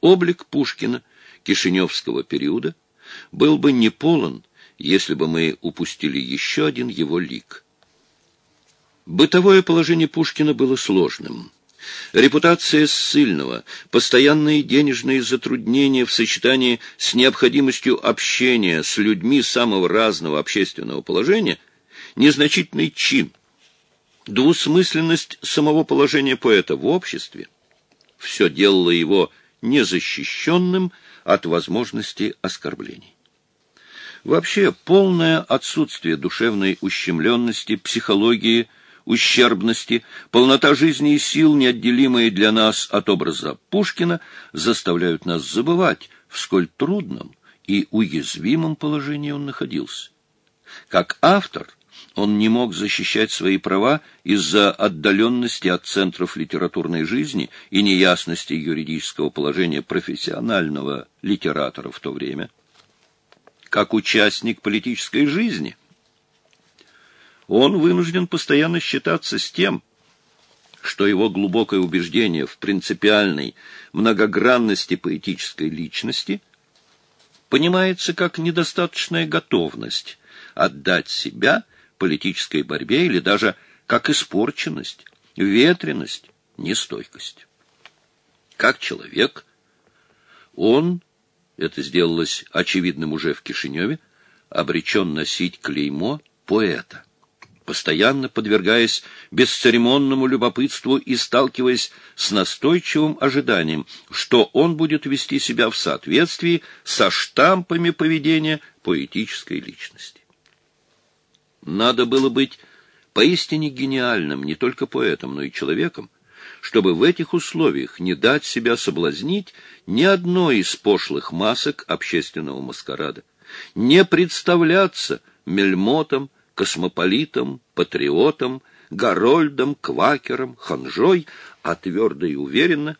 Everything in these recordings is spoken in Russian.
Облик Пушкина Кишиневского периода был бы неполон, если бы мы упустили еще один его лик. Бытовое положение Пушкина было сложным. Репутация ссыльного, постоянные денежные затруднения в сочетании с необходимостью общения с людьми самого разного общественного положения, незначительный чин, двусмысленность самого положения поэта в обществе — все делало его незащищенным от возможности оскорблений. Вообще, полное отсутствие душевной ущемленности, психологии, ущербности, полнота жизни и сил, неотделимые для нас от образа Пушкина, заставляют нас забывать, в сколь трудном и уязвимом положении он находился. Как автор он не мог защищать свои права из-за отдаленности от центров литературной жизни и неясности юридического положения профессионального литератора в то время. Как участник политической жизни, он вынужден постоянно считаться с тем, что его глубокое убеждение в принципиальной многогранности поэтической личности понимается как недостаточная готовность отдать себя – политической борьбе или даже как испорченность, ветренность, нестойкость. Как человек, он, это сделалось очевидным уже в Кишиневе, обречен носить клеймо поэта, постоянно подвергаясь бесцеремонному любопытству и сталкиваясь с настойчивым ожиданием, что он будет вести себя в соответствии со штампами поведения поэтической личности. Надо было быть поистине гениальным не только поэтом, но и человеком, чтобы в этих условиях не дать себя соблазнить ни одной из пошлых масок общественного маскарада, не представляться мельмотом, космополитом, патриотом, горольдом, квакером, ханжой, а твердо и уверенно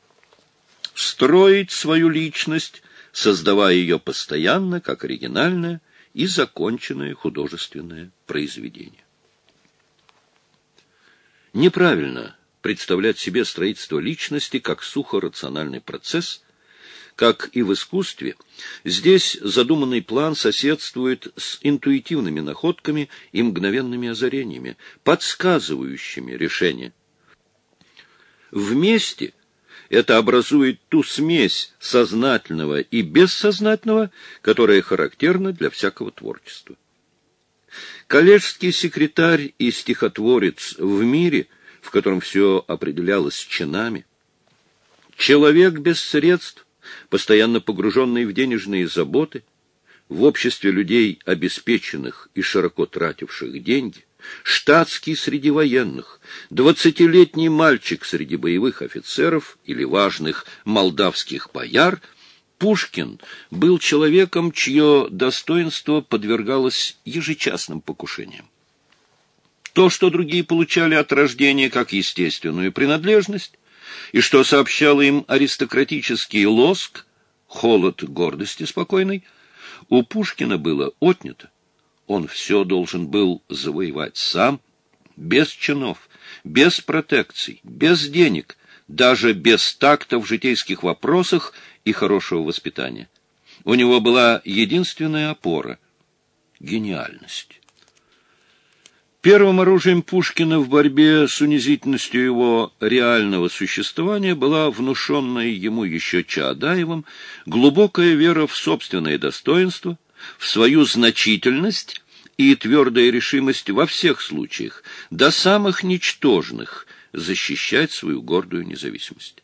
строить свою личность, создавая ее постоянно как оригинальное, и законченное художественное произведение. Неправильно представлять себе строительство личности как сухо-рациональный процесс, как и в искусстве, здесь задуманный план соседствует с интуитивными находками и мгновенными озарениями, подсказывающими решение. Вместе – это образует ту смесь сознательного и бессознательного, которая характерна для всякого творчества. Коллежский секретарь и стихотворец в мире, в котором все определялось чинами, человек без средств, постоянно погруженный в денежные заботы, в обществе людей обеспеченных и широко тративших деньги, штатский среди военных, двадцатилетний мальчик среди боевых офицеров или важных молдавских бояр, Пушкин был человеком, чье достоинство подвергалось ежечасным покушениям. То, что другие получали от рождения как естественную принадлежность, и что сообщало им аристократический лоск, холод гордости спокойной, у Пушкина было отнято он все должен был завоевать сам, без чинов, без протекций, без денег, даже без такта в житейских вопросах и хорошего воспитания. У него была единственная опора — гениальность. Первым оружием Пушкина в борьбе с унизительностью его реального существования была внушенная ему еще Чаадаевым глубокая вера в собственное достоинство — в свою значительность и твердая решимость во всех случаях, до самых ничтожных, защищать свою гордую независимость.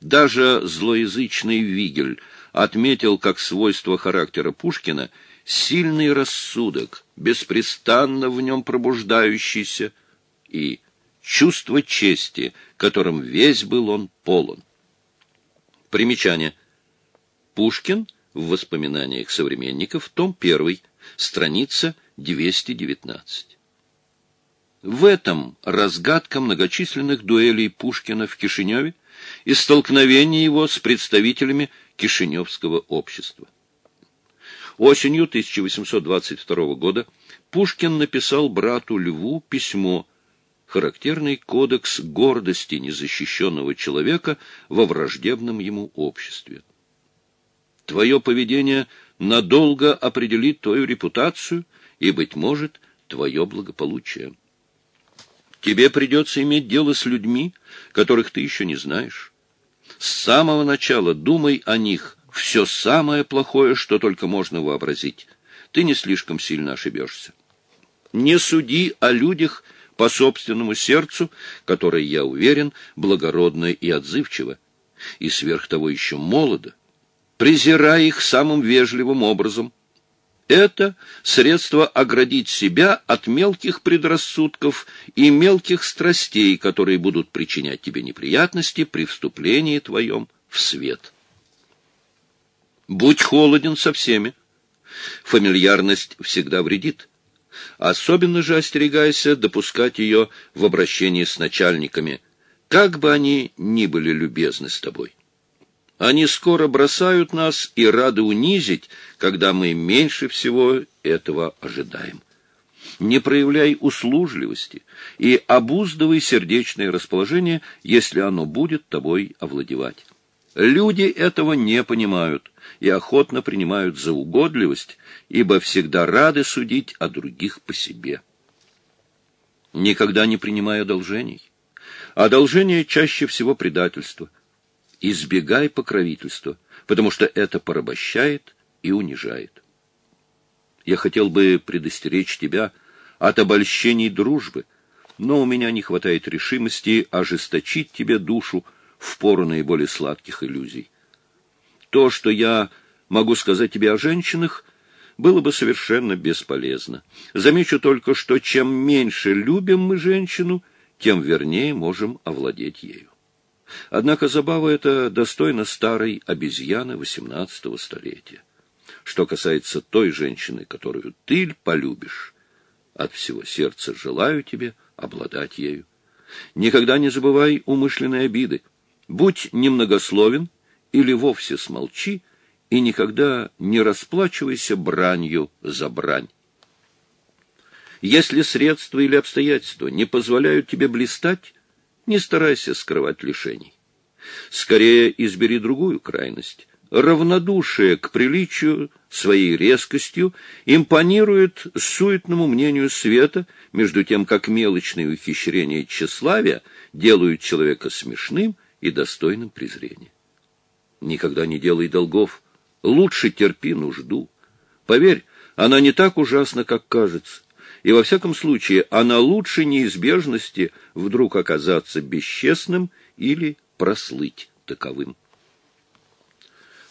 Даже злоязычный Вигель отметил как свойство характера Пушкина сильный рассудок, беспрестанно в нем пробуждающийся, и чувство чести, которым весь был он полон. Примечание. Пушкин — в воспоминаниях современников, том 1, страница 219. В этом разгадка многочисленных дуэлей Пушкина в Кишиневе и столкновение его с представителями Кишиневского общества. Осенью 1822 года Пушкин написал брату Льву письмо, характерный кодекс гордости незащищенного человека во враждебном ему обществе. Твое поведение надолго определит твою репутацию и, быть может, твое благополучие. Тебе придется иметь дело с людьми, которых ты еще не знаешь. С самого начала думай о них все самое плохое, что только можно вообразить. Ты не слишком сильно ошибешься. Не суди о людях по собственному сердцу, которое, я уверен, благородно и отзывчиво, и сверх того еще молодо. Презирай их самым вежливым образом. Это средство оградить себя от мелких предрассудков и мелких страстей, которые будут причинять тебе неприятности при вступлении твоем в свет. Будь холоден со всеми. Фамильярность всегда вредит. Особенно же остерегайся допускать ее в обращении с начальниками, как бы они ни были любезны с тобой. Они скоро бросают нас и рады унизить, когда мы меньше всего этого ожидаем. Не проявляй услужливости и обуздывай сердечное расположение, если оно будет тобой овладевать. Люди этого не понимают и охотно принимают за угодливость, ибо всегда рады судить о других по себе. Никогда не принимай одолжений. Одолжение чаще всего предательство. Избегай покровительства, потому что это порабощает и унижает. Я хотел бы предостеречь тебя от обольщений дружбы, но у меня не хватает решимости ожесточить тебе душу, в пору наиболее сладких иллюзий. То, что я могу сказать тебе о женщинах, было бы совершенно бесполезно. Замечу только, что чем меньше любим мы женщину, тем вернее можем овладеть ею. Однако забава эта достойна старой обезьяны XVIII столетия. Что касается той женщины, которую ты полюбишь, от всего сердца желаю тебе обладать ею. Никогда не забывай умышленной обиды. Будь немногословен или вовсе смолчи, и никогда не расплачивайся бранью за брань. Если средства или обстоятельства не позволяют тебе блистать, не старайся скрывать лишений. Скорее избери другую крайность. Равнодушие к приличию своей резкостью импонирует суетному мнению света, между тем как мелочные ухищрения тщеславия делают человека смешным и достойным презрения. Никогда не делай долгов, лучше терпи нужду. Поверь, она не так ужасна, как кажется, и во всяком случае она лучше неизбежности вдруг оказаться бесчестным или прослыть таковым.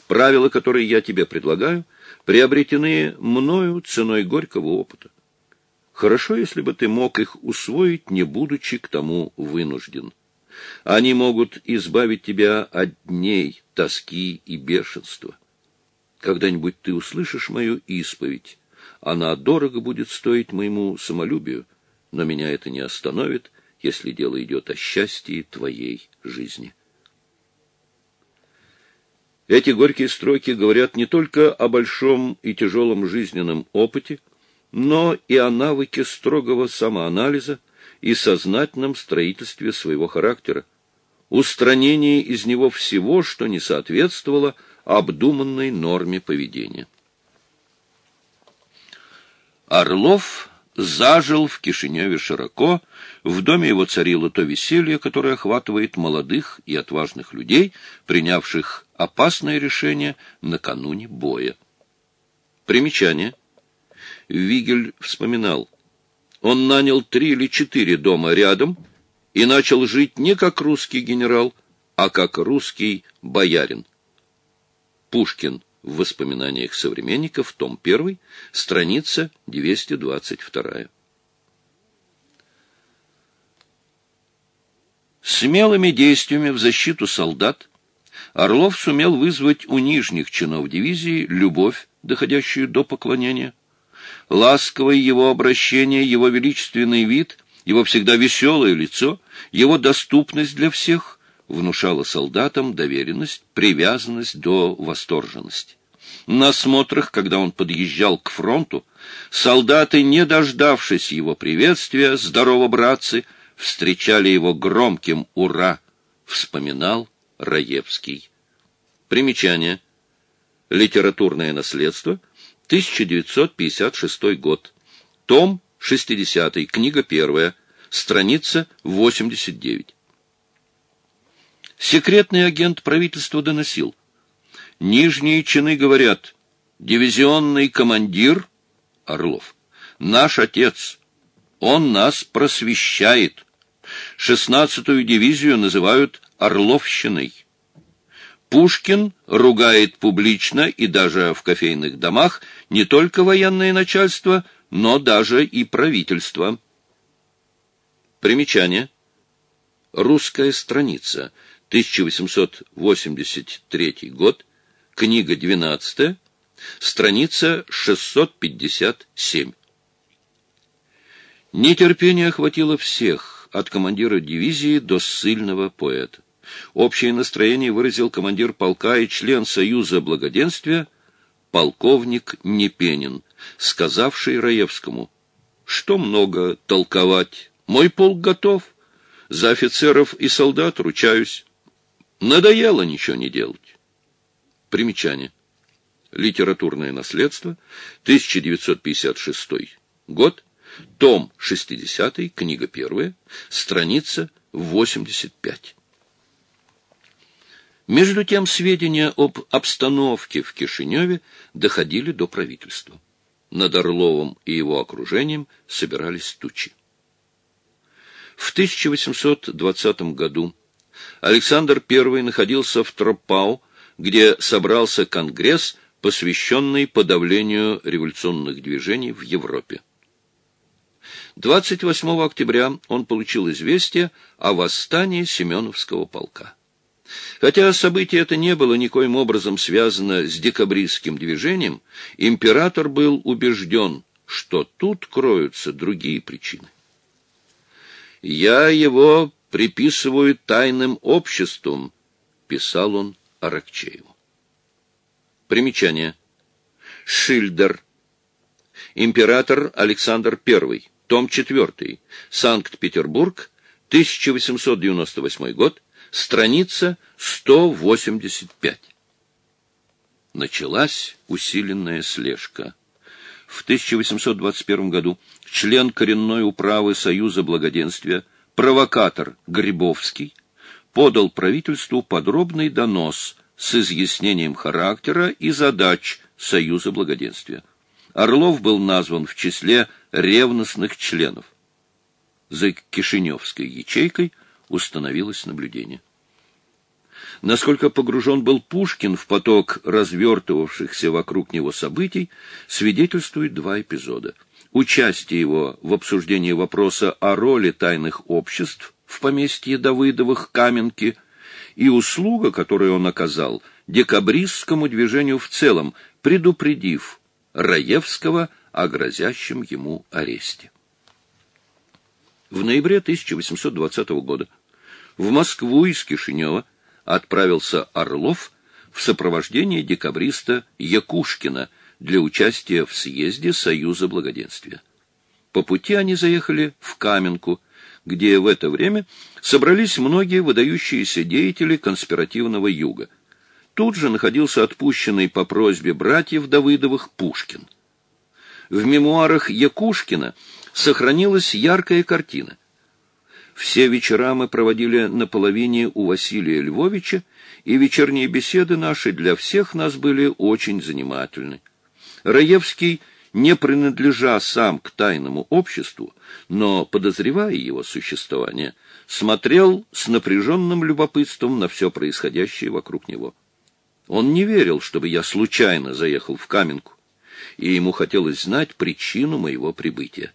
Правила, которые я тебе предлагаю, приобретены мною ценой горького опыта. Хорошо, если бы ты мог их усвоить, не будучи к тому вынужден. Они могут избавить тебя от дней, тоски и бешенства. Когда-нибудь ты услышишь мою исповедь. Она дорого будет стоить моему самолюбию, но меня это не остановит, если дело идет о счастье твоей жизни. Эти горькие строки говорят не только о большом и тяжелом жизненном опыте, но и о навыке строгого самоанализа, и сознательном строительстве своего характера, устранении из него всего, что не соответствовало обдуманной норме поведения. Орлов зажил в Кишиневе широко, в доме его царило то веселье, которое охватывает молодых и отважных людей, принявших опасное решение накануне боя. Примечание. Вигель вспоминал – он нанял три или четыре дома рядом и начал жить не как русский генерал, а как русский боярин. Пушкин в воспоминаниях современников, том 1, страница 222. Смелыми действиями в защиту солдат Орлов сумел вызвать у нижних чинов дивизии любовь, доходящую до поклонения, ласковое его обращение, его величественный вид, его всегда веселое лицо, его доступность для всех внушало солдатам доверенность, привязанность до восторженности. На смотрах, когда он подъезжал к фронту, солдаты, не дождавшись его приветствия, «Здорово, братцы!», встречали его громким «Ура!», вспоминал Раевский. Примечание. Литературное наследство, 1956 год. Том 60, книга 1, страница 89. Секретный агент правительства доносил. Нижние чины говорят, дивизионный командир Орлов, наш отец, он нас просвещает. Шестнадцатую дивизию называют Орловщиной. Пушкин ругает публично и даже в кофейных домах не только военное начальство, но даже и правительство. Примечание. Русская страница. 1883 год. Книга 12. Страница 657. Нетерпение охватило всех, от командира дивизии до ссыльного поэта. Общее настроение выразил командир полка и член Союза Благоденствия, полковник Непенин, сказавший Раевскому, «Что много толковать? Мой полк готов. За офицеров и солдат ручаюсь. Надоело ничего не делать». Примечание. Литературное наследство, 1956 год, том 60, книга 1, страница 85. Между тем сведения об обстановке в Кишиневе доходили до правительства. Над Орловым и его окружением собирались тучи. В 1820 году Александр I находился в Тропау, где собрался Конгресс, посвященный подавлению революционных движений в Европе. 28 октября он получил известие о восстании Семеновского полка. Хотя событие это не было никоим образом связано с декабристским движением, император был убежден, что тут кроются другие причины. «Я его приписываю тайным обществам», — писал он Аракчееву. Примечание. Шильдер. Император Александр I. Том 4. Санкт-Петербург. 1898 год страница 185. Началась усиленная слежка. В 1821 году член коренной управы Союза Благоденствия, провокатор Грибовский, подал правительству подробный донос с изъяснением характера и задач Союза Благоденствия. Орлов был назван в числе ревностных членов. За Кишиневской ячейкой установилось наблюдение. Насколько погружен был Пушкин в поток развертывавшихся вокруг него событий, свидетельствуют два эпизода. Участие его в обсуждении вопроса о роли тайных обществ в поместье Давыдовых Каменки и услуга, которую он оказал декабристскому движению в целом, предупредив Раевского о грозящем ему аресте. В ноябре 1820 года в Москву из Кишинева отправился Орлов в сопровождении декабриста Якушкина для участия в съезде Союза Благоденствия. По пути они заехали в Каменку, где в это время собрались многие выдающиеся деятели конспиративного юга. Тут же находился отпущенный по просьбе братьев Давыдовых Пушкин. В мемуарах Якушкина сохранилась яркая картина. Все вечера мы проводили на половине у Василия Львовича, и вечерние беседы наши для всех нас были очень занимательны. Раевский, не принадлежа сам к тайному обществу, но подозревая его существование, смотрел с напряженным любопытством на все происходящее вокруг него. Он не верил, чтобы я случайно заехал в Каменку, и ему хотелось знать причину моего прибытия.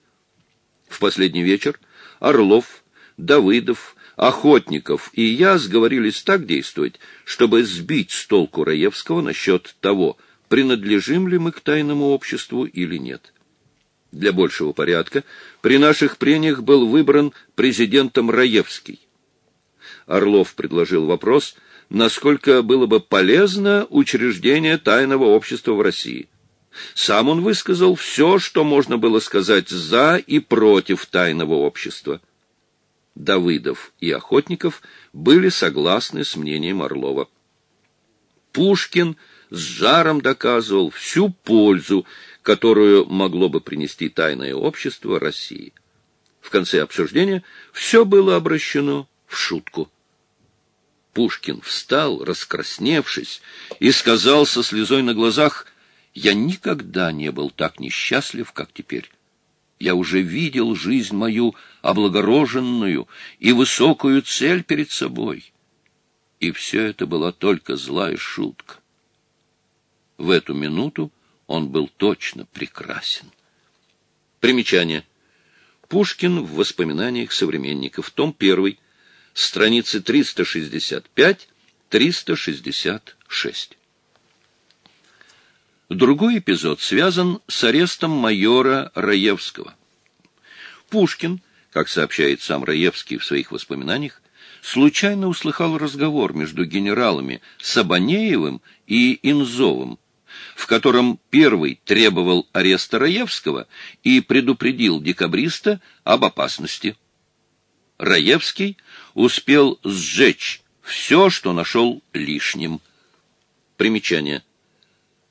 В последний вечер Орлов, Давыдов, Охотников и я сговорились так действовать, чтобы сбить с толку Раевского насчет того, принадлежим ли мы к тайному обществу или нет. Для большего порядка при наших прениях был выбран президентом Раевский. Орлов предложил вопрос, насколько было бы полезно учреждение тайного общества в России. Сам он высказал все, что можно было сказать за и против тайного общества. Давыдов и Охотников были согласны с мнением Орлова. Пушкин с жаром доказывал всю пользу, которую могло бы принести тайное общество России. В конце обсуждения все было обращено в шутку. Пушкин встал, раскрасневшись, и сказал со слезой на глазах, «Я никогда не был так несчастлив, как теперь. Я уже видел жизнь мою облагороженную и высокую цель перед собой. И все это была только злая шутка. В эту минуту он был точно прекрасен. Примечание. Пушкин в воспоминаниях современников. Том 1. Страницы 365-366. Другой эпизод связан с арестом майора Раевского. Пушкин, как сообщает сам Раевский в своих воспоминаниях, случайно услыхал разговор между генералами Сабанеевым и Инзовым, в котором первый требовал ареста Раевского и предупредил декабриста об опасности. Раевский успел сжечь все, что нашел лишним. Примечание.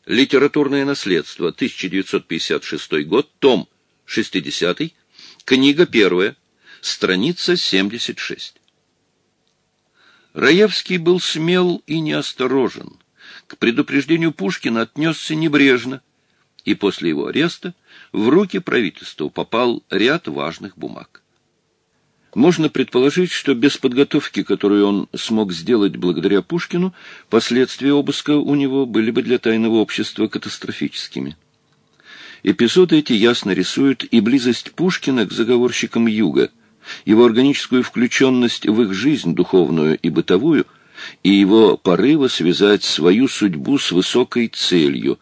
Литературное наследство, 1956 год, том 60, книга 1, страница 76. Раевский был смел и неосторожен. К предупреждению Пушкина отнесся небрежно, и после его ареста в руки правительства попал ряд важных бумаг. Можно предположить, что без подготовки, которую он смог сделать благодаря Пушкину, последствия обыска у него были бы для тайного общества катастрофическими. Эпизоды эти ясно рисуют и близость Пушкина к заговорщикам Юга, его органическую включенность в их жизнь, духовную и бытовую, и его порывы связать свою судьбу с высокой целью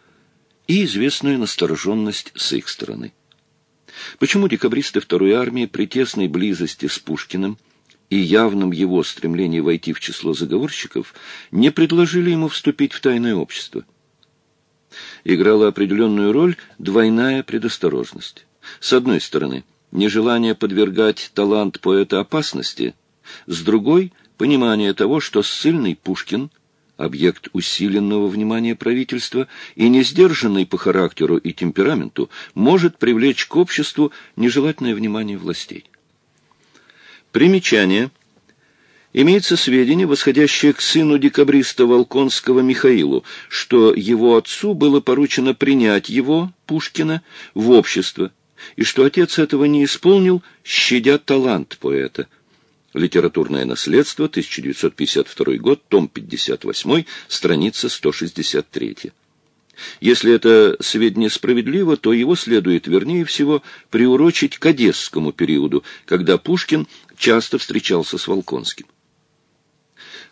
и известную настороженность с их стороны. Почему декабристы Второй армии при тесной близости с Пушкиным и явном его стремлении войти в число заговорщиков не предложили ему вступить в тайное общество? Играла определенную роль двойная предосторожность. С одной стороны, нежелание подвергать талант поэта опасности, с другой — понимание того, что ссыльный Пушкин — объект усиленного внимания правительства и не сдержанный по характеру и темпераменту, может привлечь к обществу нежелательное внимание властей. Примечание. Имеется сведения, восходящие к сыну декабриста Волконского Михаилу, что его отцу было поручено принять его, Пушкина, в общество, и что отец этого не исполнил, щадя талант поэта – Литературное наследство, 1952 год, том 58, страница 163. Если это сведение справедливо, то его следует, вернее всего, приурочить к одесскому периоду, когда Пушкин часто встречался с Волконским.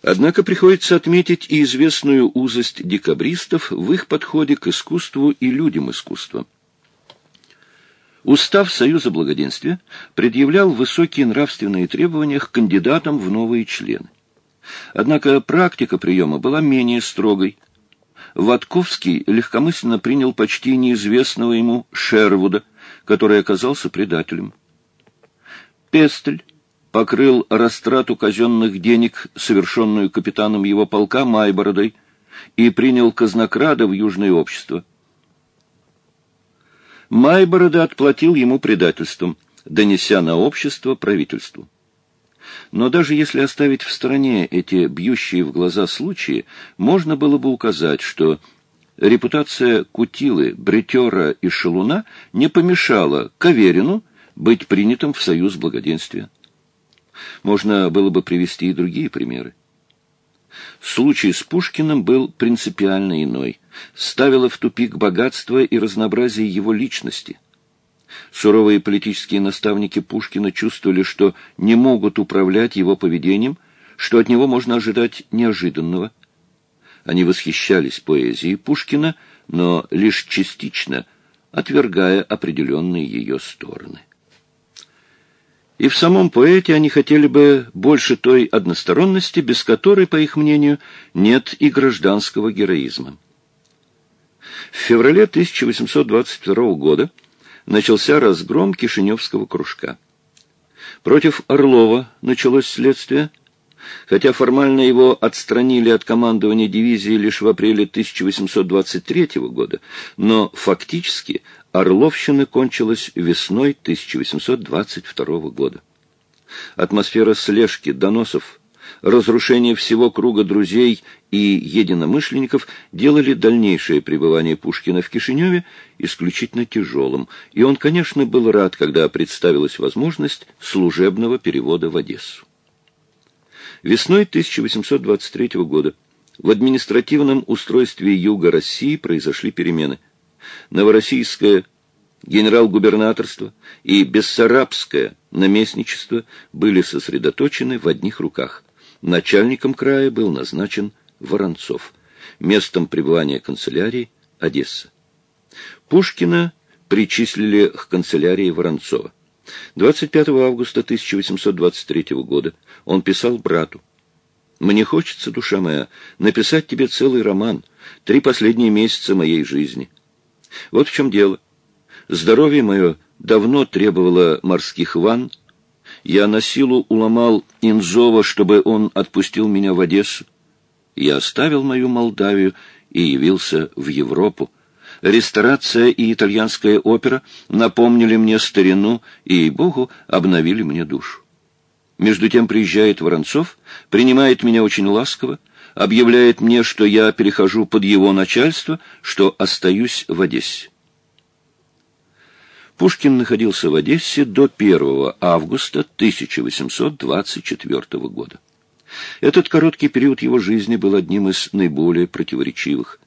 Однако приходится отметить и известную узость декабристов в их подходе к искусству и людям искусства. Устав Союза Благоденствия предъявлял высокие нравственные требования к кандидатам в новые члены. Однако практика приема была менее строгой. Ватковский легкомысленно принял почти неизвестного ему Шервуда, который оказался предателем. Пестель покрыл растрату казенных денег, совершенную капитаном его полка Майбородой, и принял казнокрада в Южное общество – Майборода отплатил ему предательством, донеся на общество правительству. Но даже если оставить в стороне эти бьющие в глаза случаи, можно было бы указать, что репутация Кутилы, Бретера и Шелуна не помешала Каверину быть принятым в союз благоденствия. Можно было бы привести и другие примеры. Случай с Пушкиным был принципиально иной, ставило в тупик богатство и разнообразие его личности. Суровые политические наставники Пушкина чувствовали, что не могут управлять его поведением, что от него можно ожидать неожиданного. Они восхищались поэзией Пушкина, но лишь частично, отвергая определенные ее стороны. И в самом поэте они хотели бы больше той односторонности, без которой, по их мнению, нет и гражданского героизма. В феврале 1822 года начался разгром Кишиневского кружка. Против Орлова началось следствие, хотя формально его отстранили от командования дивизии лишь в апреле 1823 года, но фактически Орловщина кончилась весной 1822 года. Атмосфера слежки, доносов, разрушение всего круга друзей и единомышленников делали дальнейшее пребывание Пушкина в Кишиневе исключительно тяжелым, и он, конечно, был рад, когда представилась возможность служебного перевода в Одессу. Весной 1823 года в административном устройстве Юга России произошли перемены. Новороссийское генерал-губернаторство и Бессарабское наместничество были сосредоточены в одних руках. Начальником края был назначен Воронцов. Местом пребывания канцелярии – Одесса. Пушкина причислили к канцелярии Воронцова. 25 августа 1823 года он писал брату. «Мне хочется, душа моя, написать тебе целый роман, три последние месяца моей жизни. Вот в чем дело. Здоровье мое давно требовало морских ванн. Я на силу уломал Инзова, чтобы он отпустил меня в Одессу. Я оставил мою Молдавию и явился в Европу. Ресторация и итальянская опера напомнили мне старину и, богу, обновили мне душу. Между тем приезжает Воронцов, принимает меня очень ласково, объявляет мне, что я перехожу под его начальство, что остаюсь в Одессе. Пушкин находился в Одессе до 1 августа 1824 года. Этот короткий период его жизни был одним из наиболее противоречивых.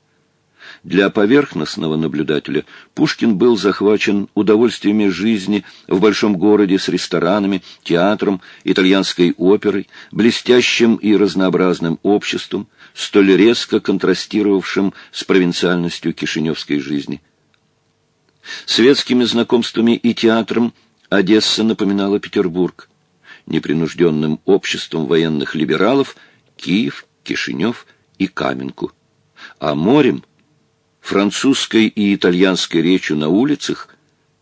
Для поверхностного наблюдателя Пушкин был захвачен удовольствиями жизни в большом городе с ресторанами, театром, итальянской оперой, блестящим и разнообразным обществом, столь резко контрастировавшим с провинциальностью кишиневской жизни. Светскими знакомствами и театром Одесса напоминала Петербург непринужденным обществом военных либералов Киев, Кишинев и Каменку, а морем, французской и итальянской речью на улицах,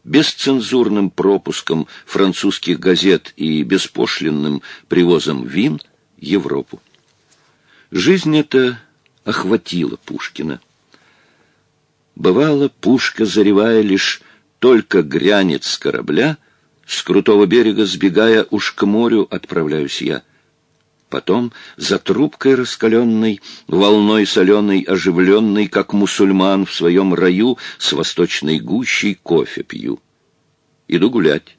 бесцензурным пропуском французских газет и беспошлинным привозом вин Европу. Жизнь эта охватила Пушкина. Бывало, пушка, заревая лишь только грянет с корабля — с крутого берега, сбегая уж к морю, отправляюсь я. Потом за трубкой раскаленной, волной соленой, оживленной, как мусульман в своем раю, с восточной гущей кофе пью. Иду гулять.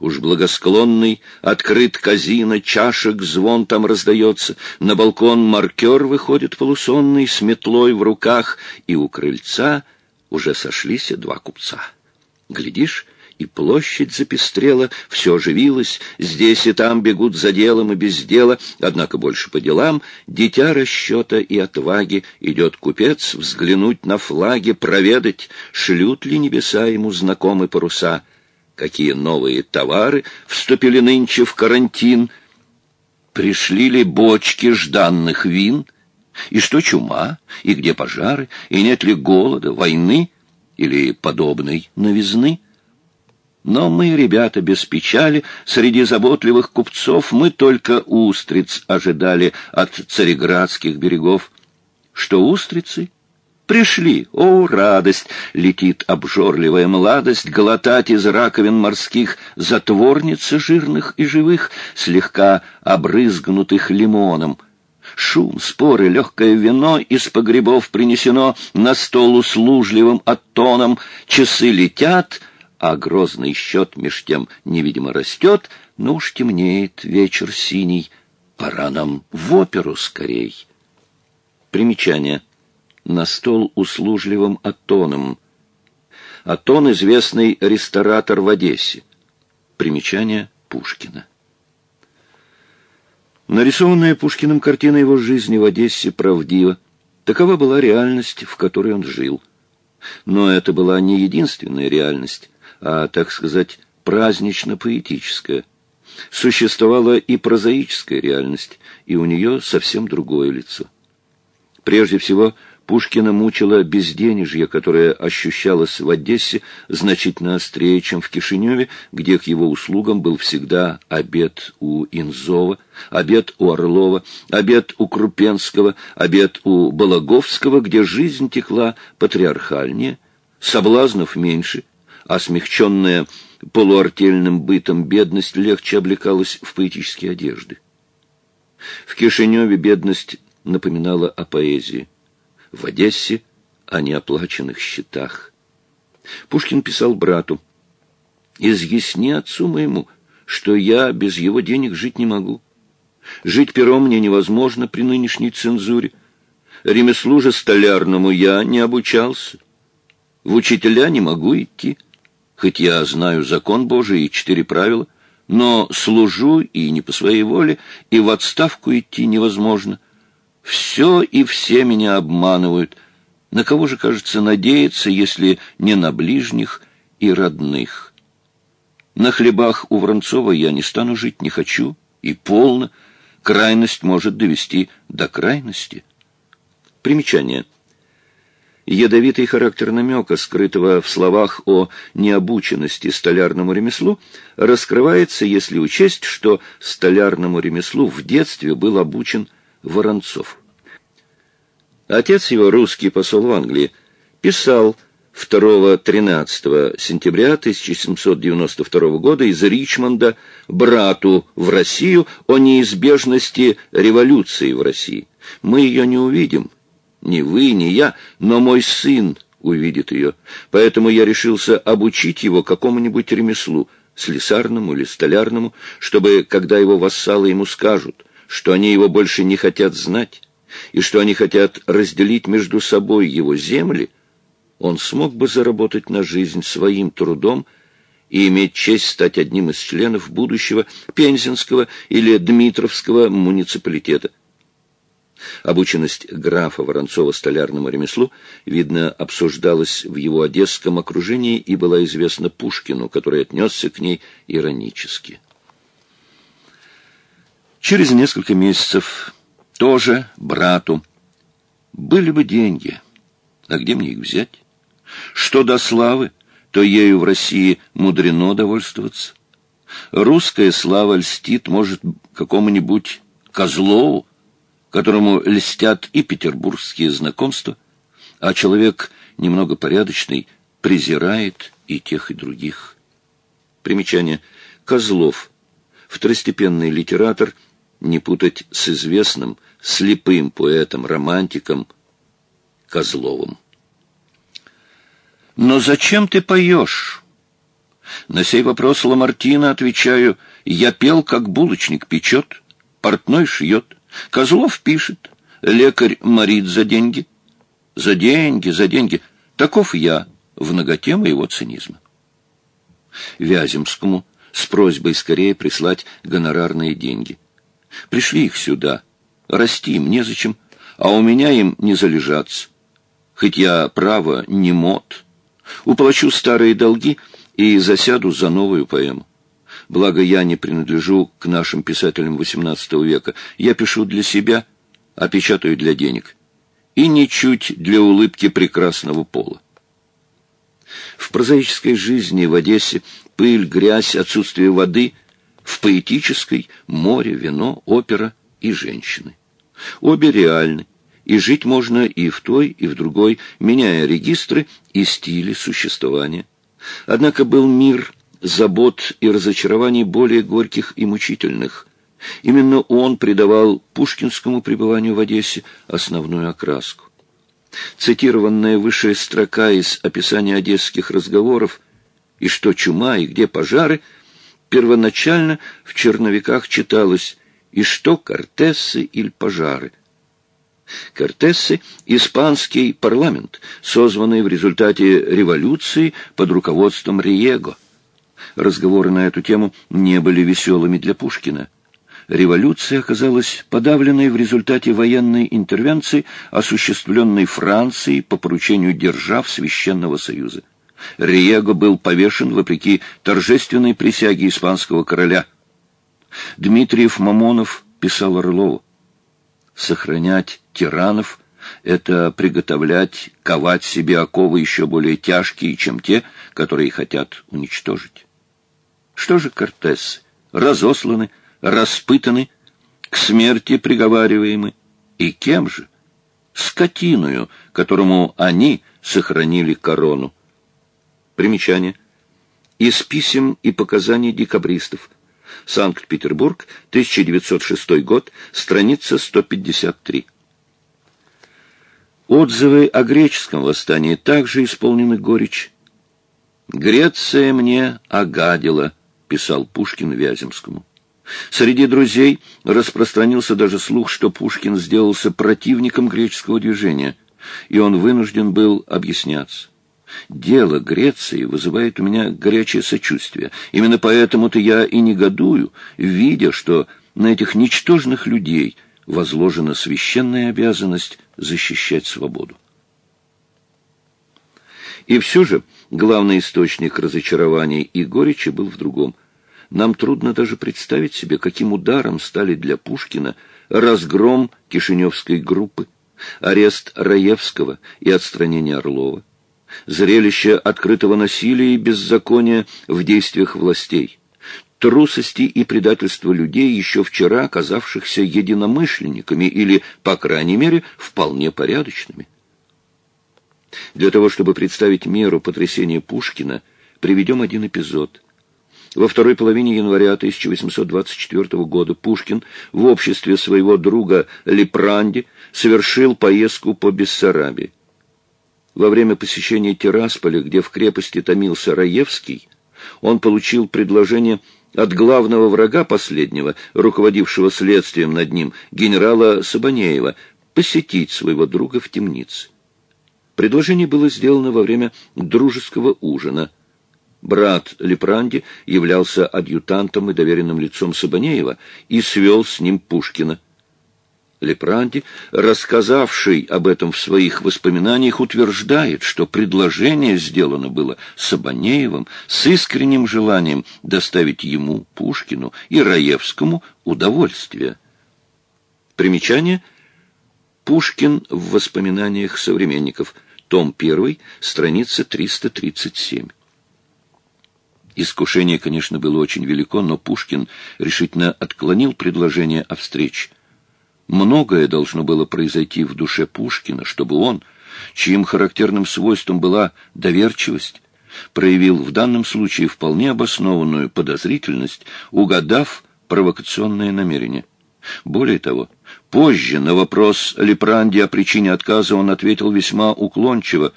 Уж благосклонный, открыт казино, чашек звон там раздается, на балкон маркер выходит полусонный, с метлой в руках, и у крыльца уже сошлись два купца. Глядишь, и площадь запестрела, все оживилось, здесь и там бегут за делом и без дела, однако больше по делам, дитя расчета и отваги, идет купец взглянуть на флаги, проведать, шлют ли небеса ему знакомы паруса, какие новые товары вступили нынче в карантин, пришли ли бочки жданных вин, и что чума, и где пожары, и нет ли голода, войны или подобной новизны. Но мы, ребята, без печали, среди заботливых купцов мы только устриц ожидали от цареградских берегов. Что устрицы? Пришли, о, радость! Летит обжорливая младость, глотать из раковин морских затворницы жирных и живых, слегка обрызгнутых лимоном. Шум, споры, легкое вино из погребов принесено на стол услужливым оттоном, часы летят — а грозный счет меж тем невидимо растет, но уж темнеет вечер синий, пора нам в оперу скорей. Примечание. На стол услужливым Атоном. Атон — известный ресторатор в Одессе. Примечание Пушкина. Нарисованная Пушкиным картина его жизни в Одессе правдива. Такова была реальность, в которой он жил. Но это была не единственная реальность а, так сказать, празднично-поэтическая. Существовала и прозаическая реальность, и у нее совсем другое лицо. Прежде всего, Пушкина мучило безденежье, которое ощущалось в Одессе значительно острее, чем в Кишиневе, где к его услугам был всегда обед у Инзова, обед у Орлова, обед у Крупенского, обед у Балаговского, где жизнь текла патриархальнее, соблазнов меньше, а смягченная полуартельным бытом бедность легче облекалась в поэтические одежды. В Кишиневе бедность напоминала о поэзии в Одессе о неоплаченных счетах. Пушкин писал брату, «Изъясни отцу моему, что я без его денег жить не могу. Жить пером мне невозможно при нынешней цензуре. Ремеслу же столярному я не обучался. В учителя не могу идти, хоть я знаю закон Божий и четыре правила, но служу и не по своей воле, и в отставку идти невозможно. Все и все меня обманывают. На кого же, кажется, надеяться, если не на ближних и родных? На хлебах у Воронцова я не стану жить, не хочу, и полно. Крайность может довести до крайности. Примечание. Ядовитый характер намека, скрытого в словах о необученности столярному ремеслу, раскрывается, если учесть, что столярному ремеслу в детстве был обучен Воронцов. Отец его, русский посол в Англии, писал 2-13 сентября 1792 года из Ричмонда брату в Россию о неизбежности революции в России. Мы ее не увидим, ни вы, ни я, но мой сын увидит ее. Поэтому я решился обучить его какому-нибудь ремеслу, слесарному или столярному, чтобы, когда его вассалы ему скажут, что они его больше не хотят знать, и что они хотят разделить между собой его земли, он смог бы заработать на жизнь своим трудом и иметь честь стать одним из членов будущего Пензенского или Дмитровского муниципалитета. Обученность графа Воронцова столярному ремеслу, видно, обсуждалась в его одесском окружении и была известна Пушкину, который отнесся к ней иронически. Через несколько месяцев тоже брату. Были бы деньги, а где мне их взять? Что до славы, то ею в России мудрено довольствоваться. Русская слава льстит, может, какому-нибудь Козлову, которому льстят и петербургские знакомства, а человек немного порядочный презирает и тех, и других. Примечание. Козлов. Второстепенный литератор – не путать с известным слепым поэтом-романтиком Козловым. «Но зачем ты поешь?» На сей вопрос Ламартина отвечаю, «Я пел, как булочник печет, портной шьет, Козлов пишет, лекарь морит за деньги». За деньги, за деньги. Таков я в ноготе моего цинизма. Вяземскому с просьбой скорее прислать гонорарные деньги – Пришли их сюда. Расти им незачем, а у меня им не залежаться. Хоть я, право, не мод. Уплачу старые долги и засяду за новую поэму. Благо я не принадлежу к нашим писателям XVIII века. Я пишу для себя, а печатаю для денег. И ничуть для улыбки прекрасного пола. В прозаической жизни в Одессе пыль, грязь, отсутствие воды — в поэтической море, вино, опера и женщины. Обе реальны, и жить можно и в той, и в другой, меняя регистры и стили существования. Однако был мир забот и разочарований более горьких и мучительных. Именно он придавал пушкинскому пребыванию в Одессе основную окраску. Цитированная высшая строка из описания одесских разговоров «И что чума, и где пожары» Первоначально в черновиках читалось «И что Кортесы или пожары?» Кортесы – испанский парламент, созванный в результате революции под руководством Риего. Разговоры на эту тему не были веселыми для Пушкина. Революция оказалась подавленной в результате военной интервенции, осуществленной Францией по поручению держав Священного Союза. Риего был повешен вопреки торжественной присяге испанского короля. Дмитриев Мамонов писал Орлову, «Сохранять тиранов это приготовлять, ковать себе оковы еще более тяжкие, чем те, которые хотят уничтожить. Что же Кортес? Разосланы, распытаны, к смерти приговариваемы. И кем же? Скотиною, которому они сохранили корону. Примечание. Из писем и показаний декабристов. Санкт-Петербург, 1906 год, страница 153. Отзывы о греческом восстании также исполнены горечь. «Греция мне огадила», — писал Пушкин Вяземскому. Среди друзей распространился даже слух, что Пушкин сделался противником греческого движения, и он вынужден был объясняться. Дело Греции вызывает у меня горячее сочувствие. Именно поэтому-то я и негодую, видя, что на этих ничтожных людей возложена священная обязанность защищать свободу. И все же главный источник разочарований и горечи был в другом. Нам трудно даже представить себе, каким ударом стали для Пушкина разгром Кишиневской группы, арест Раевского и отстранение Орлова, зрелище открытого насилия и беззакония в действиях властей, трусости и предательства людей, еще вчера оказавшихся единомышленниками или, по крайней мере, вполне порядочными. Для того, чтобы представить меру потрясения Пушкина, приведем один эпизод. Во второй половине января 1824 года Пушкин в обществе своего друга Лепранди совершил поездку по Бессарабии. Во время посещения Террасполя, где в крепости томился Раевский, он получил предложение от главного врага последнего, руководившего следствием над ним, генерала Сабанеева, посетить своего друга в темнице. Предложение было сделано во время дружеского ужина. Брат Лепранди являлся адъютантом и доверенным лицом Сабанеева и свел с ним Пушкина. Лепранди, рассказавший об этом в своих воспоминаниях, утверждает, что предложение сделано было Сабанеевым с искренним желанием доставить ему, Пушкину и Раевскому удовольствие. Примечание. Пушкин в воспоминаниях современников. Том 1, страница 337. Искушение, конечно, было очень велико, но Пушкин решительно отклонил предложение о встрече. Многое должно было произойти в душе Пушкина, чтобы он, чьим характерным свойством была доверчивость, проявил в данном случае вполне обоснованную подозрительность, угадав провокационное намерение. Более того, позже на вопрос Лепранди о причине отказа он ответил весьма уклончиво.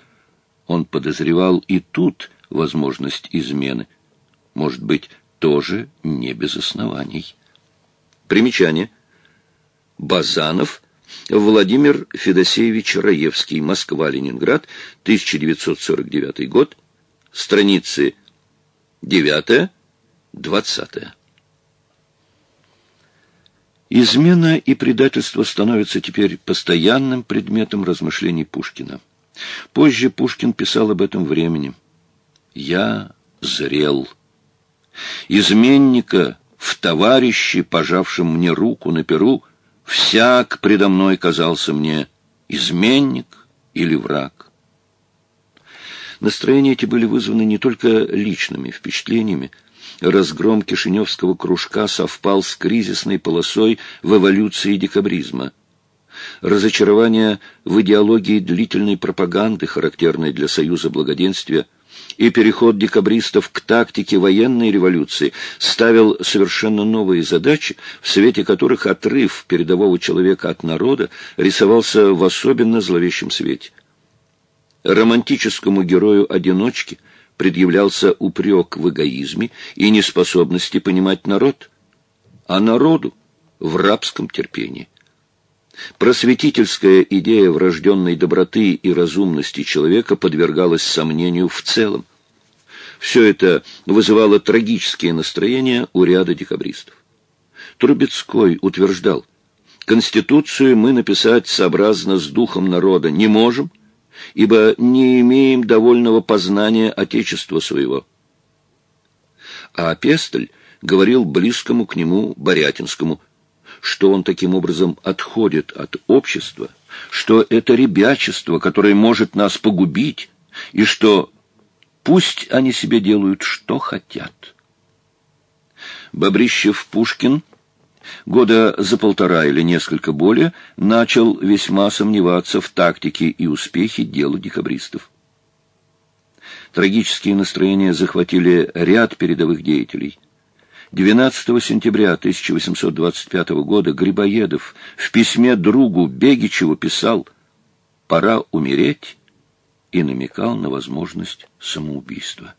Он подозревал и тут возможность измены. Может быть, тоже не без оснований. Примечание. Базанов, Владимир Федосеевич Раевский, Москва-Ленинград, 1949 год, страницы 9-20. Измена и предательство становятся теперь постоянным предметом размышлений Пушкина. Позже Пушкин писал об этом времени. «Я зрел. Изменника в товарище, пожавшем мне руку на перу, Всяк предо мной казался мне изменник или враг. Настроения эти были вызваны не только личными впечатлениями. Разгром Кишиневского кружка совпал с кризисной полосой в эволюции декабризма. Разочарование в идеологии длительной пропаганды, характерной для Союза Благоденствия, и переход декабристов к тактике военной революции ставил совершенно новые задачи, в свете которых отрыв передового человека от народа рисовался в особенно зловещем свете. Романтическому герою-одиночке предъявлялся упрек в эгоизме и неспособности понимать народ, а народу в рабском терпении. Просветительская идея врожденной доброты и разумности человека подвергалась сомнению в целом. Все это вызывало трагические настроения у ряда декабристов. Трубецкой утверждал, «Конституцию мы написать сообразно с духом народа не можем, ибо не имеем довольного познания Отечества своего». А Пестель говорил близкому к нему Борятинскому, что он таким образом отходит от общества – что это ребячество, которое может нас погубить, и что пусть они себе делают, что хотят. Бобрищев-Пушкин года за полтора или несколько более начал весьма сомневаться в тактике и успехе дела декабристов. Трагические настроения захватили ряд передовых деятелей. 12 сентября 1825 года Грибоедов в письме другу Бегичеву писал «Пора умереть» и намекал на возможность самоубийства.